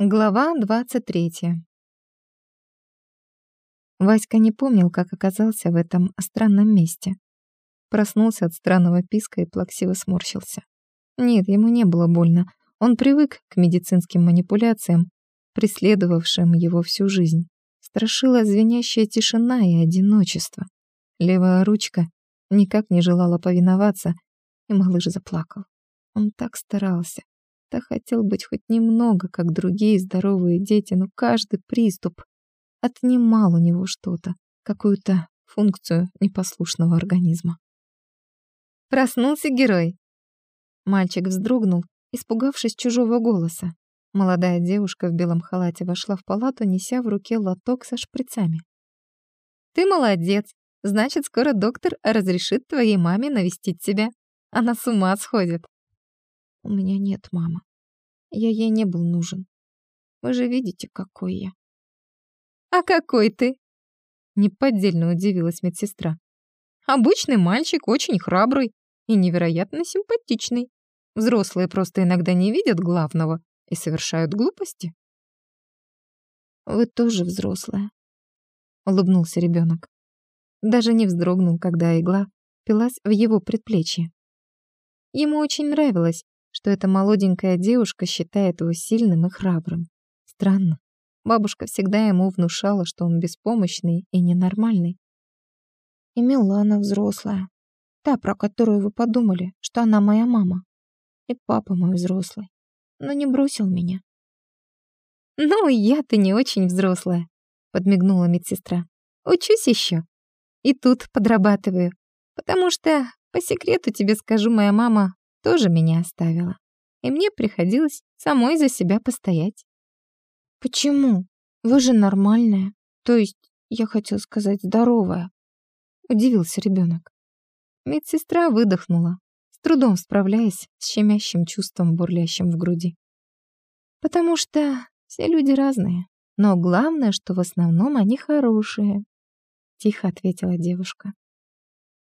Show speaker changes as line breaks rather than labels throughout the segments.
Глава 23. Васька не помнил, как оказался в этом странном месте. Проснулся от странного писка и плаксиво сморщился. Нет, ему не было больно. Он привык к медицинским манипуляциям, преследовавшим его всю жизнь. Страшила звенящая тишина и одиночество. Левая ручка никак не желала повиноваться, и малыш заплакал. Он так старался, так хотел быть хоть немного, как другие здоровые дети, но каждый приступ отнимал у него что-то, какую-то функцию непослушного организма. Проснулся герой. Мальчик вздрогнул, испугавшись чужого голоса. Молодая девушка в белом халате вошла в палату, неся в руке лоток со шприцами. «Ты молодец! Значит, скоро доктор разрешит твоей маме навестить тебя. Она с ума сходит!» У меня нет мамы. Я ей не был нужен. Вы же видите, какой я. А какой ты? Неподдельно удивилась медсестра. Обычный мальчик, очень храбрый и невероятно симпатичный. Взрослые просто иногда не видят главного и совершают глупости. Вы тоже взрослая, улыбнулся ребенок. Даже не вздрогнул, когда игла пилась в его предплечье. Ему очень нравилось, что эта молоденькая девушка считает его сильным и храбрым. Странно. Бабушка всегда ему внушала, что он беспомощный и ненормальный. И Милана взрослая. Та, про которую вы подумали, что она моя мама. И папа мой взрослый. Но не бросил меня. «Ну, я-то не очень взрослая», — подмигнула медсестра. «Учусь еще. И тут подрабатываю. Потому что, по секрету тебе скажу, моя мама тоже меня оставила. И мне приходилось самой за себя постоять. «Почему? Вы же нормальная. То есть, я хотел сказать, здоровая», — удивился ребенок. Медсестра выдохнула, с трудом справляясь с щемящим чувством, бурлящим в груди. «Потому что все люди разные, но главное, что в основном они хорошие», — тихо ответила девушка.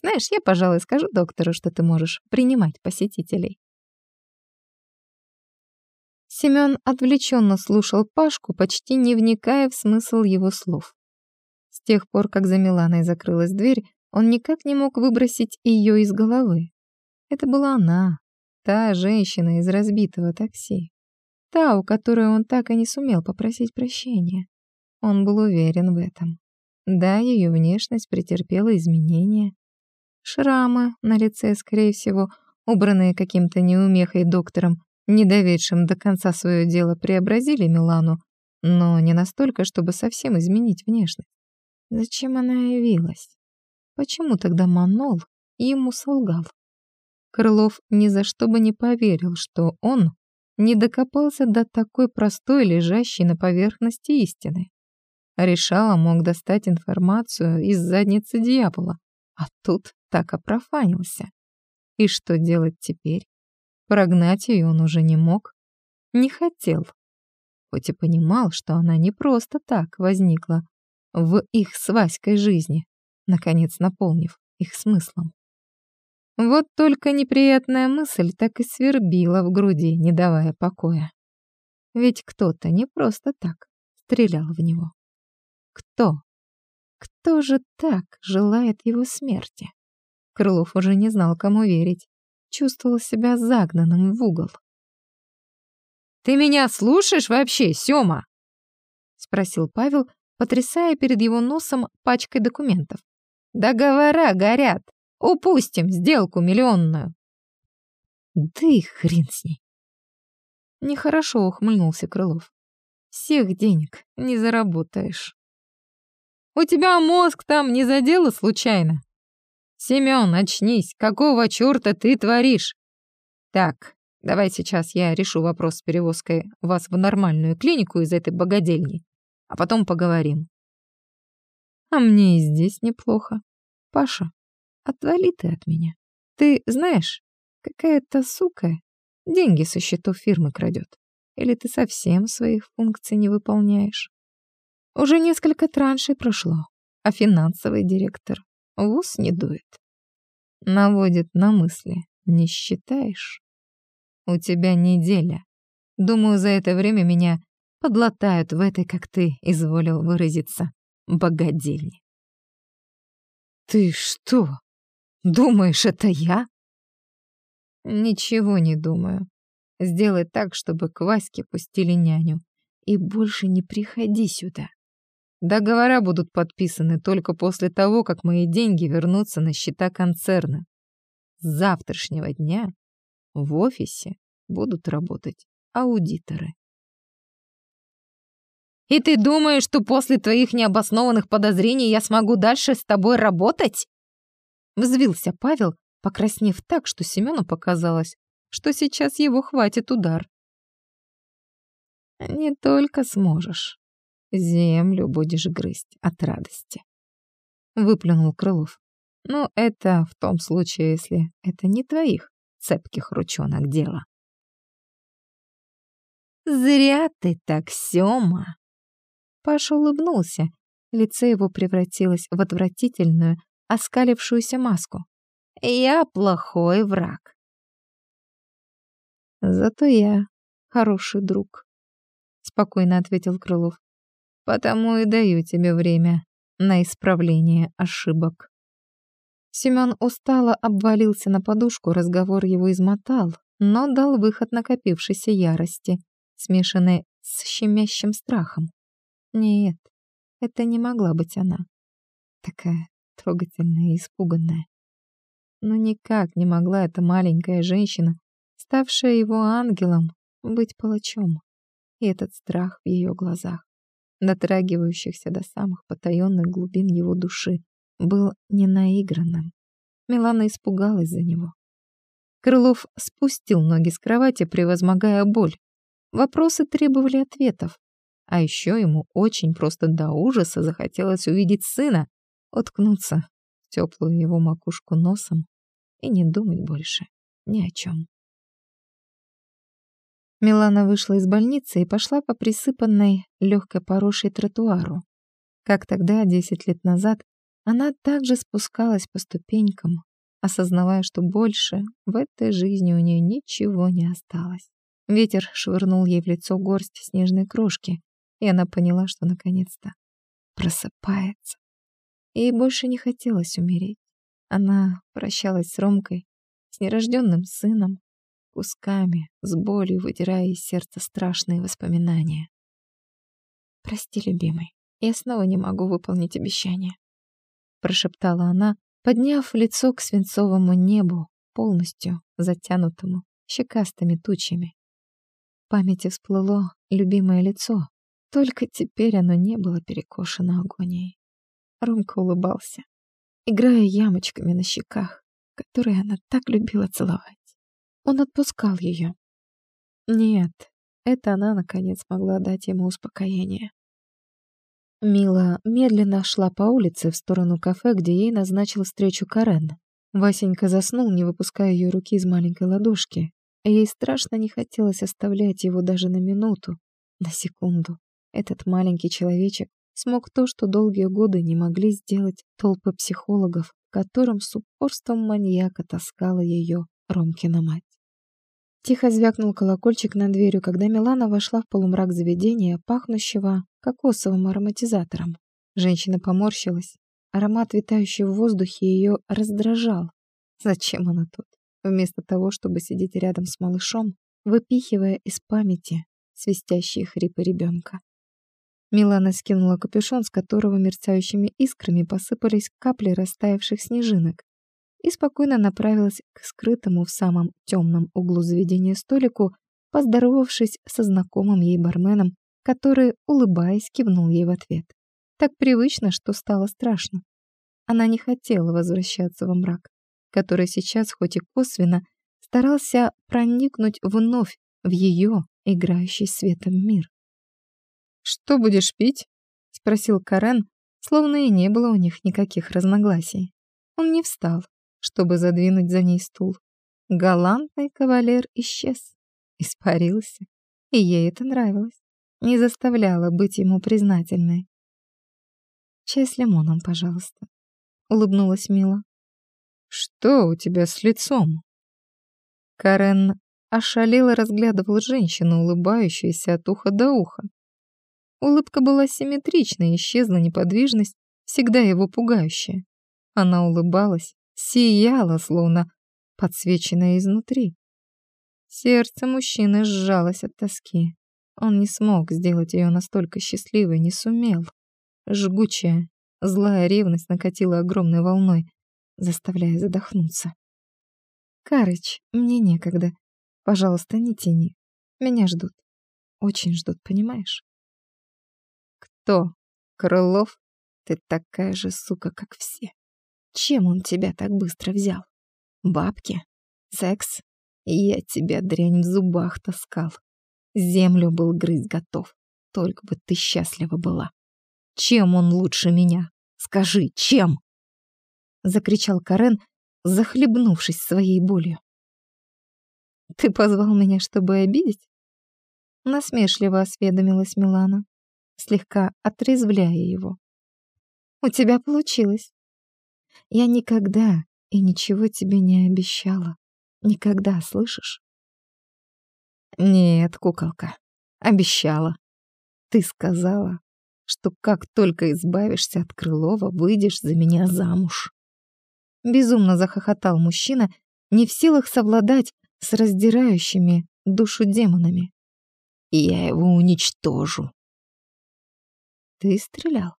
Знаешь, я, пожалуй, скажу доктору, что ты можешь принимать посетителей. Семён отвлеченно слушал Пашку, почти не вникая в смысл его слов. С тех пор, как за Миланой закрылась дверь, он никак не мог выбросить ее из головы. Это была она, та женщина из разбитого такси. Та, у которой он так и не сумел попросить прощения. Он был уверен в этом. Да, ее внешность претерпела изменения, Шрамы на лице, скорее всего, убранные каким-то неумехой доктором, не доведшим до конца свое дело, преобразили Милану, но не настолько, чтобы совсем изменить внешность. Зачем она явилась? Почему тогда Манол ему солгал? Крылов ни за что бы не поверил, что он не докопался до такой простой, лежащей на поверхности истины. Решала мог достать информацию из задницы дьявола, а тут так опрофанился. И что делать теперь? Прогнать ее он уже не мог. Не хотел. Хоть и понимал, что она не просто так возникла в их с Васькой жизни, наконец наполнив их смыслом. Вот только неприятная мысль так и свербила в груди, не давая покоя. Ведь кто-то не просто так стрелял в него. Кто? Кто же так желает его смерти? Крылов уже не знал, кому верить. Чувствовал себя загнанным в угол. «Ты меня слушаешь вообще, Сёма?» — спросил Павел, потрясая перед его носом пачкой документов. «Договора горят. Упустим сделку миллионную». «Да и хрен с ней». Нехорошо ухмыльнулся Крылов. «Всех денег не заработаешь». У тебя мозг там не задело случайно? Семён, очнись, какого чёрта ты творишь? Так, давай сейчас я решу вопрос с перевозкой вас в нормальную клинику из этой богадельни, а потом поговорим. А мне и здесь неплохо. Паша, отвали ты от меня. Ты знаешь, какая-то сука деньги со счетов фирмы крадет. Или ты совсем своих функций не выполняешь? Уже несколько траншей прошло, а финансовый директор в ус не дует. Наводит на мысли, не считаешь? У тебя неделя. Думаю, за это время меня подлатают в этой, как ты изволил выразиться, богадельне.
«Ты что, думаешь, это я?»
«Ничего не думаю. Сделай так, чтобы к Ваське пустили няню. И больше не приходи сюда. Договора будут подписаны только после того, как мои деньги вернутся на счета концерна. С завтрашнего дня в офисе будут работать аудиторы.
«И ты думаешь, что после твоих необоснованных подозрений я смогу дальше с тобой работать?»
Взвился Павел, покраснев так, что Семену показалось, что сейчас его хватит удар. «Не только сможешь. Землю будешь грызть от радости», — выплюнул Крылов. «Ну, это в том случае, если это не твоих цепких ручонок дело».
«Зря ты так, Сёма!»
Паша улыбнулся. Лицо его превратилось в отвратительную, оскалившуюся маску.
«Я плохой враг».
«Зато я хороший друг», — спокойно ответил Крылов. «Потому и даю тебе время на исправление ошибок». Семён устало обвалился на подушку, разговор его измотал, но дал выход накопившейся ярости, смешанной с щемящим страхом. Нет, это не могла быть она. Такая трогательная и испуганная. Но никак не могла эта маленькая женщина, ставшая его ангелом, быть палачом. И этот страх в ее глазах, дотрагивающихся до самых потаенных глубин его души, был не наигранным. Милана испугалась за него. Крылов спустил ноги с кровати, превозмогая боль. Вопросы требовали ответов. А еще ему очень просто до ужаса захотелось увидеть сына, уткнуться в теплую его макушку носом и не думать больше ни о чем. Милана вышла из больницы и пошла по присыпанной легкой порошей тротуару. Как тогда, десять лет назад, она также спускалась по ступенькам, осознавая, что больше в этой жизни у нее ничего не осталось. Ветер швырнул ей в лицо горсть снежной крошки, и она поняла, что наконец-то просыпается. Ей больше не хотелось умереть. Она прощалась с Ромкой, с нерожденным сыном, кусками, с болью выдирая из сердца страшные воспоминания. «Прости, любимый, я снова не могу выполнить обещание прошептала она, подняв лицо к свинцовому небу, полностью затянутому щекастыми тучами. В памяти всплыло любимое лицо, только теперь оно не было перекошено агонией. Ромка улыбался, играя ямочками на щеках, которые она так любила целовать. Он отпускал ее. Нет, это она, наконец, могла дать ему успокоение. Мила медленно шла по улице в сторону кафе, где ей назначил встречу Карен. Васенька заснул, не выпуская ее руки из маленькой ладошки. ей страшно не хотелось оставлять его даже на минуту, на секунду. Этот маленький человечек смог то, что долгие годы не могли сделать толпы психологов, которым с упорством маньяка таскала ее Ромкина мать. Тихо звякнул колокольчик над дверью, когда Милана вошла в полумрак заведения, пахнущего кокосовым ароматизатором. Женщина поморщилась. Аромат, витающий в воздухе, ее раздражал. Зачем она тут? Вместо того, чтобы сидеть рядом с малышом, выпихивая из памяти свистящие хрипы ребенка. Милана скинула капюшон, с которого мерцающими искрами посыпались капли растаявших снежинок, и спокойно направилась к скрытому в самом темном углу заведения столику, поздоровавшись со знакомым ей барменом, который, улыбаясь, кивнул ей в ответ. Так привычно, что стало страшно. Она не хотела возвращаться во мрак, который сейчас, хоть и косвенно, старался проникнуть вновь в ее играющий светом мир. «Что будешь пить?» — спросил Карен, словно и не было у них никаких разногласий. Он не встал, чтобы задвинуть за ней стул. Галантный кавалер исчез, испарился, и ей это нравилось, не заставляло быть ему признательной. «Чай с лимоном, пожалуйста», — улыбнулась Мила. «Что у тебя с лицом?» Карен ошалело разглядывал женщину, улыбающуюся от уха до уха. Улыбка была симметричной, исчезла неподвижность, всегда его пугающая. Она улыбалась, сияла, словно подсвеченная изнутри. Сердце мужчины сжалось от тоски. Он не смог сделать ее настолько счастливой, не сумел. Жгучая, злая ревность накатила огромной волной, заставляя задохнуться. «Карыч, мне некогда. Пожалуйста, не тяни. Меня ждут. Очень ждут, понимаешь?» «Кто? Крылов? Ты такая же сука, как все. Чем он тебя так быстро взял? Бабки? Секс? Я тебя, дрянь, в зубах таскал. Землю был грызть готов. Только бы ты счастлива была. Чем он лучше меня? Скажи, чем?» Закричал Карен, захлебнувшись своей болью. «Ты позвал меня, чтобы обидеть?» Насмешливо осведомилась Милана, слегка отрезвляя его. «У тебя получилось. Я никогда и ничего тебе не обещала. Никогда, слышишь?» «Нет, куколка, обещала. Ты сказала, что как только избавишься от Крылова, выйдешь за меня замуж». Безумно захохотал мужчина, не в силах совладать с раздирающими душу демонами. «Я его уничтожу». «Ты стрелял?»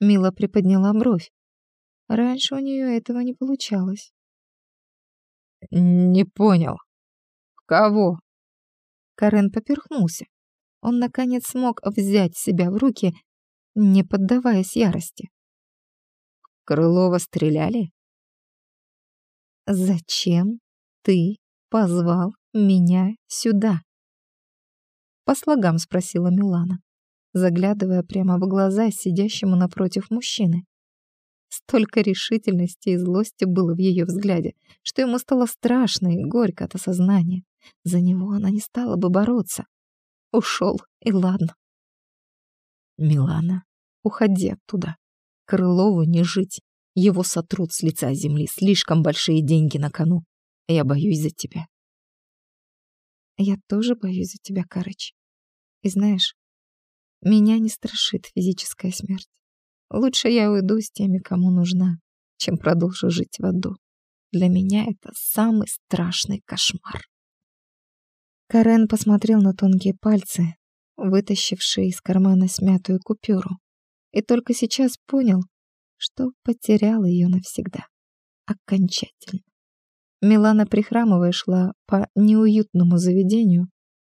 Мила приподняла бровь. Раньше у нее этого не получалось. «Не понял. Кого?» Карен поперхнулся. Он, наконец, смог взять себя в руки, не поддаваясь ярости. Крылова стреляли? Зачем ты позвал меня сюда? По слогам спросила Милана, заглядывая прямо в глаза сидящему напротив мужчины. Столько решительности и злости было в ее взгляде, что ему стало страшно и горько от осознания. За него она не стала бы бороться. Ушел, и ладно. Милана, уходи оттуда. Крылову не жить. Его сотрут с лица земли. Слишком большие деньги на кону. Я боюсь за тебя. Я тоже боюсь за тебя, Карыч. И знаешь, меня не страшит физическая смерть. Лучше я уйду с теми, кому нужна, чем продолжу жить в аду. Для меня это самый страшный кошмар. Карен посмотрел на тонкие пальцы, вытащившие из кармана смятую купюру и только сейчас понял, что потерял ее навсегда. Окончательно. Милана, прихрамывая, шла по неуютному заведению,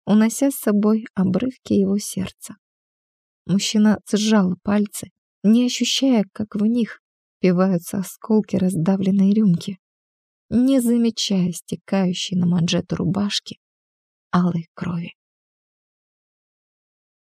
унося с собой обрывки его сердца. Мужчина сжал пальцы, не ощущая, как в них пиваются осколки раздавленной рюмки, не замечая стекающей на манжету рубашки алой крови.